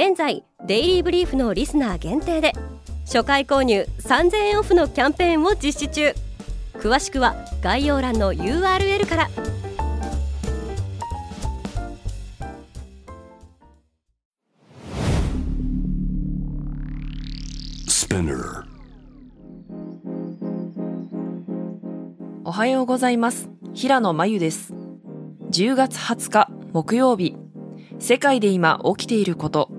現在デイリーブリーフのリスナー限定で初回購入3000円オフのキャンペーンを実施中。詳しくは概要欄の URL から。おはようございます。平野真由です。10月20日木曜日。世界で今起きていること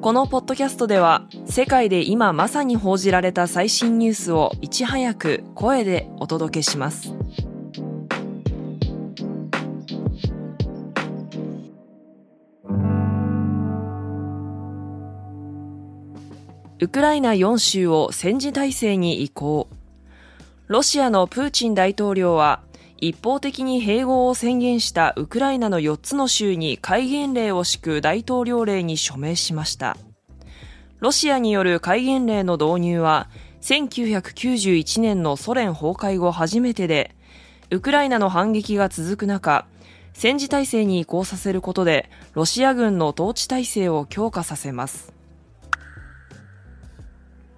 このポッドキャストでは世界で今まさに報じられた最新ニュースをいち早く声でお届けします。ウクライナ4州を戦時体制に移行。ロシアのプーチン大統領は一方的に併合を宣言したウクライナの4つの州に戒厳令を敷く大統領令に署名しました。ロシアによる戒厳令の導入は1991年のソ連崩壊後初めてで、ウクライナの反撃が続く中、戦時体制に移行させることでロシア軍の統治体制を強化させます。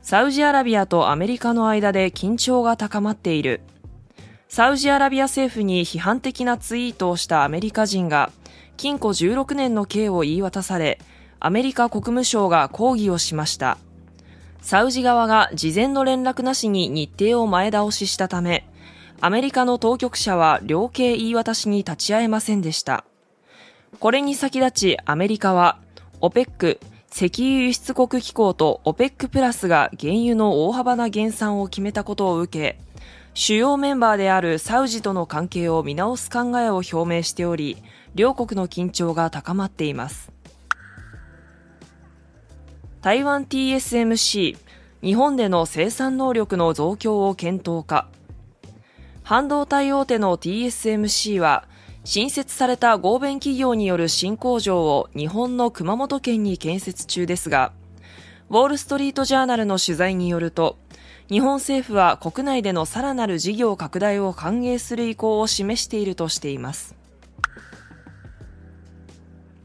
サウジアラビアとアメリカの間で緊張が高まっている。サウジアラビア政府に批判的なツイートをしたアメリカ人が、禁錮16年の刑を言い渡され、アメリカ国務省が抗議をしました。サウジ側が事前の連絡なしに日程を前倒ししたため、アメリカの当局者は量刑言い渡しに立ち会えませんでした。これに先立ちアメリカは、OPEC 石油輸出国機構と OPEC プラスが原油の大幅な減産を決めたことを受け、主要メンバーであるサウジとの関係を見直す考えを表明しており、両国の緊張が高まっています。台湾 TSMC、日本での生産能力の増強を検討か。半導体大手の TSMC は、新設された合弁企業による新工場を日本の熊本県に建設中ですが、ウォールストリートジャーナルの取材によると、日本政府は国内でのさらなる事業拡大を歓迎する意向を示しているとしています。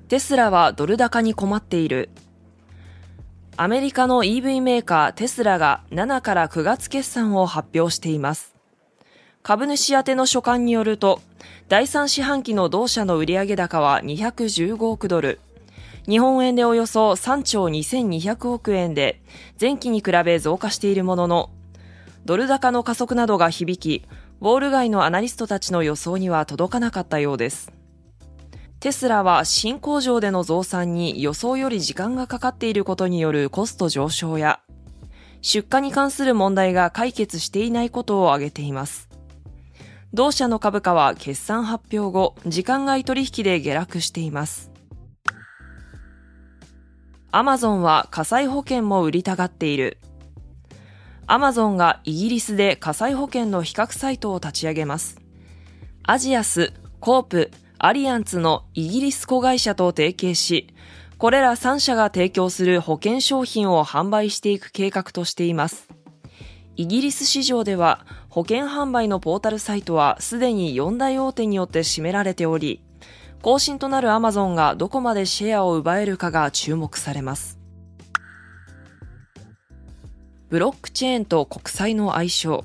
テスラはドル高に困っている。アメリカの EV メーカーテスラが7から9月決算を発表しています。株主宛ての書簡によると、第3四半期の同社の売上高は215億ドル、日本円でおよそ3兆2200億円で、前期に比べ増加しているものの、ドル高の加速などが響き、ウォール街のアナリストたちの予想には届かなかったようです。テスラは新工場での増産に予想より時間がかかっていることによるコスト上昇や、出荷に関する問題が解決していないことを挙げています。同社の株価は決算発表後、時間外取引で下落しています。アマゾンは火災保険も売りたがっている。アマゾンがイギリスで火災保険の比較サイトを立ち上げます。アジアス、コープ、アリアンツのイギリス子会社と提携し、これら3社が提供する保険商品を販売していく計画としています。イギリス市場では保険販売のポータルサイトはすでに4大大手によって占められており、更新となるアマゾンがどこまでシェアを奪えるかが注目されます。ブロックチェーンと国債の相性。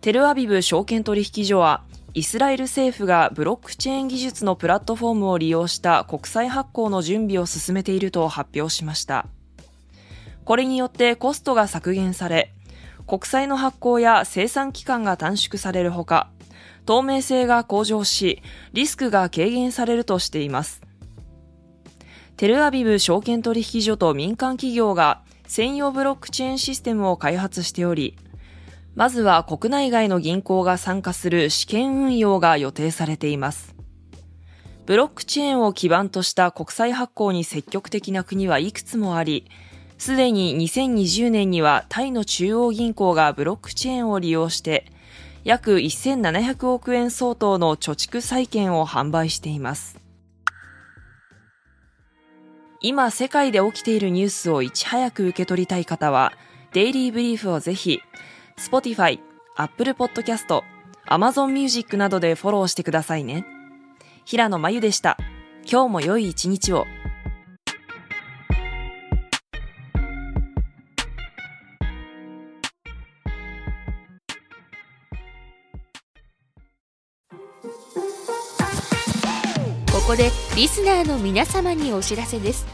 テルアビブ証券取引所は、イスラエル政府がブロックチェーン技術のプラットフォームを利用した国債発行の準備を進めていると発表しました。これによってコストが削減され、国債の発行や生産期間が短縮されるほか、透明性が向上し、リスクが軽減されるとしています。テルアビブ証券取引所と民間企業が専用ブロックチェーンシステムを開発しており、まずは国内外の銀行が参加する試験運用が予定されています。ブロックチェーンを基盤とした国際発行に積極的な国はいくつもあり、すでに2020年にはタイの中央銀行がブロックチェーンを利用して、約1700億円相当の貯蓄債券を販売しています。今世界で起きているニュースをいち早く受け取りたい方は、デイリーブリーフをぜひ、Spotify、Apple Podcast、Amazon Music などでフォローしてくださいね。平野真由でした。今日も良い一日を。ここでリスナーの皆様にお知らせです